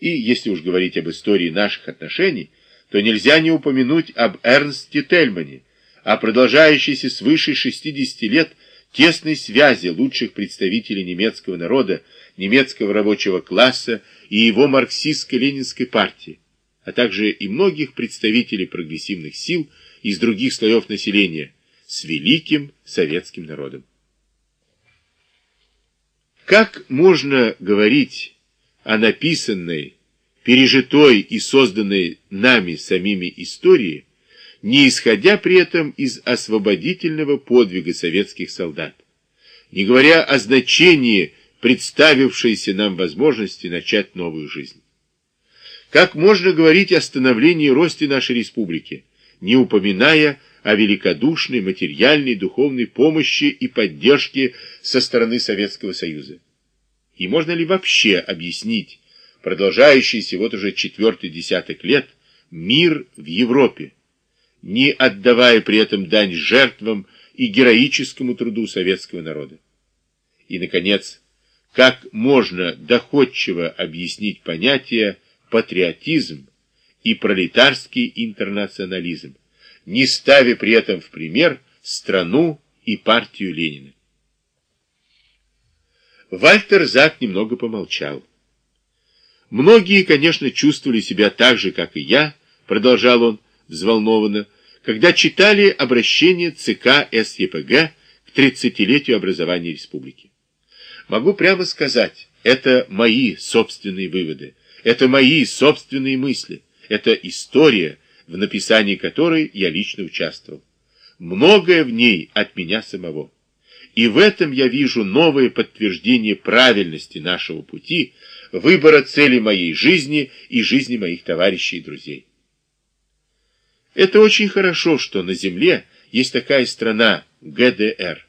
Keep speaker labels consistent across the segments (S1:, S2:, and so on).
S1: И если уж говорить об истории наших отношений, то нельзя не упомянуть об Эрнсте Тельмане, о продолжающейся свыше 60 лет тесной связи лучших представителей немецкого народа, немецкого рабочего класса и его марксистско-ленинской партии, а также и многих представителей прогрессивных сил из других слоев населения с великим советским народом. Как можно говорить о написанной, пережитой и созданной нами самими истории, не исходя при этом из освободительного подвига советских солдат, не говоря о значении представившейся нам возможности начать новую жизнь. Как можно говорить о становлении и росте нашей республики, не упоминая о великодушной материальной духовной помощи и поддержке со стороны Советского Союза? И можно ли вообще объяснить продолжающийся вот уже четвертый десяток лет мир в Европе, не отдавая при этом дань жертвам и героическому труду советского народа? И, наконец, как можно доходчиво объяснить понятия патриотизм и пролетарский интернационализм, не ставя при этом в пример страну и партию Ленина? Вальтер Зак немного помолчал. Многие, конечно, чувствовали себя так же, как и я, продолжал он взволнованно, когда читали обращение ЦК СЕПГ к 30-летию образования республики. Могу прямо сказать, это мои собственные выводы, это мои собственные мысли, это история, в написании которой я лично участвовал. Многое в ней от меня самого. И в этом я вижу новое подтверждение правильности нашего пути, выбора цели моей жизни и жизни моих товарищей и друзей. Это очень хорошо, что на Земле есть такая страна ГДР.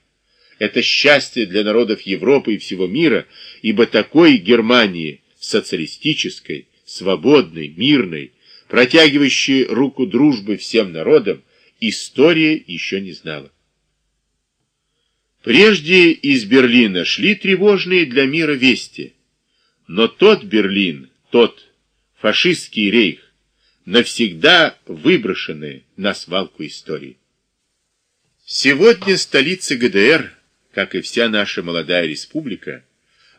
S1: Это счастье для народов Европы и всего мира, ибо такой Германии социалистической, свободной, мирной, протягивающей руку дружбы всем народам, история еще не знала. Прежде из Берлина шли тревожные для мира вести, но тот Берлин, тот фашистский рейх, навсегда выброшены на свалку истории. Сегодня столица ГДР, как и вся наша молодая республика,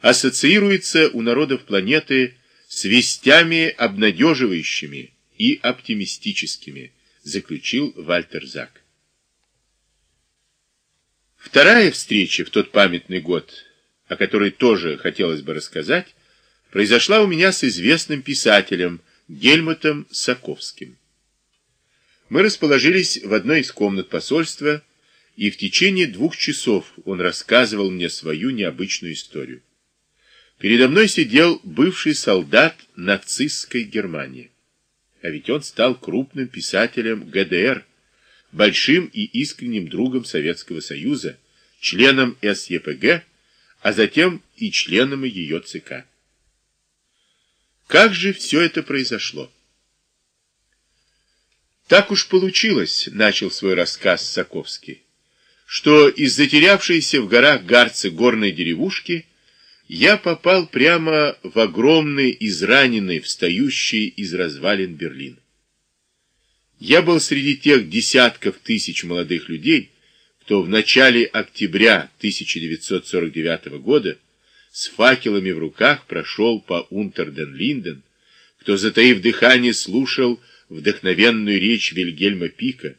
S1: ассоциируется у народов планеты с вестями обнадеживающими и оптимистическими, заключил Вальтер Зак. Вторая встреча в тот памятный год, о которой тоже хотелось бы рассказать, произошла у меня с известным писателем Гельмутом Саковским. Мы расположились в одной из комнат посольства, и в течение двух часов он рассказывал мне свою необычную историю. Передо мной сидел бывший солдат нацистской Германии. А ведь он стал крупным писателем ГДР, большим и искренним другом Советского Союза, членом СЕПГ, а затем и членом ее ЦК. Как же все это произошло? Так уж получилось, начал свой рассказ Саковский, что из затерявшейся в горах Гарца горной деревушки я попал прямо в огромный, израненный, встающий из развалин Берлин. Я был среди тех десятков тысяч молодых людей, кто в начале октября 1949 года с факелами в руках прошел по Унтерден-Линден, кто, затаив дыхание, слушал вдохновенную речь Вильгельма Пика,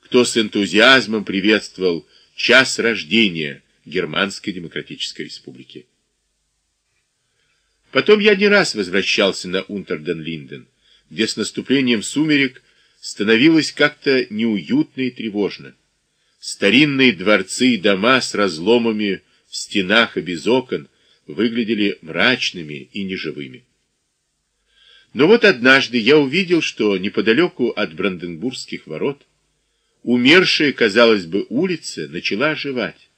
S1: кто с энтузиазмом приветствовал час рождения Германской Демократической Республики. Потом я не раз возвращался на Унтерден-Линден, где с наступлением сумерек становилось как-то неуютно и тревожно. Старинные дворцы и дома с разломами в стенах и без окон выглядели мрачными и неживыми. Но вот однажды я увидел, что неподалеку от Бранденбургских ворот умершая, казалось бы, улица начала оживать.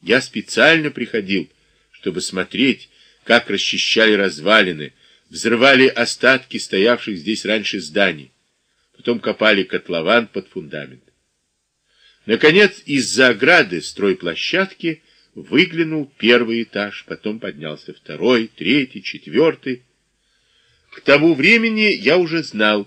S1: Я специально приходил, чтобы смотреть, как расчищали развалины, взрывали остатки стоявших здесь раньше зданий потом копали котлован под фундамент. Наконец, из-за ограды стройплощадки выглянул первый этаж, потом поднялся второй, третий, четвертый. К тому времени я уже знал,